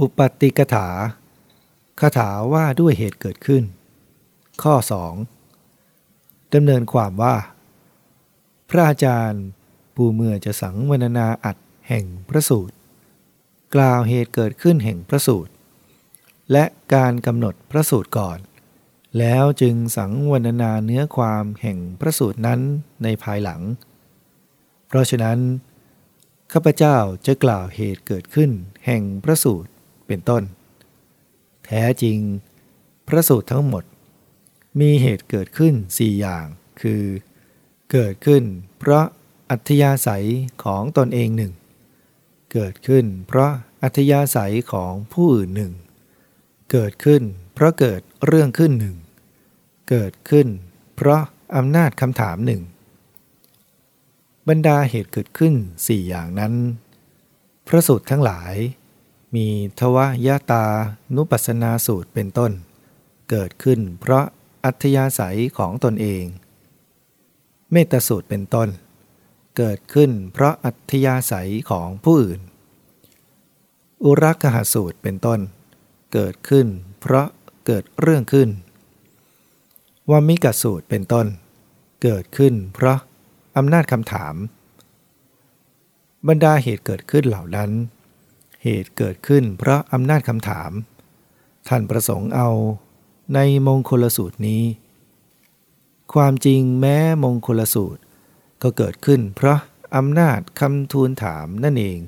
อุปติกถาคาถาว่าด้วยเหตุเกิดขึ้น ข้อ 2ดำเนินความว่า พระอาจารย์ผู้เมื่อจะสังวรนาอัดแห่งพระสูตร กล่าวเหตุเกิดขึ้นแห่งพระสูตร และการกำหนดพระสูตรก่อน แล้วจึงสังวรนาเนื้อความแห่งพระสูตรนั้นในภายหลัง เพราะฉะนั้นข้าพเจ้าจะกล่าวเหตุเกิดขึ้นแห่งพระสูตร เป็นต้น แท้จริง พระสูตรทั้งหมด มีเหตุเกิดขึ้นสี่อย่าง คือ เกิดขึ้น เพราะอัธยาศัยของตนเองหนึ่ง เกิดขึ้น เพราะอัธยาศัยของผู้อื่นหนึ่ง เกิดขึ้น เพราะเกิดเรื่องขึ้นหนึ่ง เกิดขึ้น เพราะอำนาจคำถามหนึ่งบรรดาเหตุเกิดขึ้นสี่อย่างนั้น พระสูตรทั้งหลาย มีทวายตานุปัสนาสูตรเป็นต้น เกิดขึ้นเพราะอัธยาศัยของตนเอง เมตสูตรเป็นต้น เกิดขึ้นเพราะอัธยาศัยของผู้อื่น อุรักหาสูตรเป็นต้น เกิดขึ้นเพราะเกิดเรื่องขึ้นวามิกสูตรเป็นต้น เกิดขึ้นเพราะอำนาจคำถาม บรรดาเหตุเกิดขึ้นเหล่านั้น เหตุเกิดขึ้นเพราะอำนาจคำถาม ท่านประสงค์เอาในมงคลสูตรนี้ ความจริงแม้มงคลสูตร ก็เกิดขึ้นเพราะอำนาจคำทูลถามนั่นเอง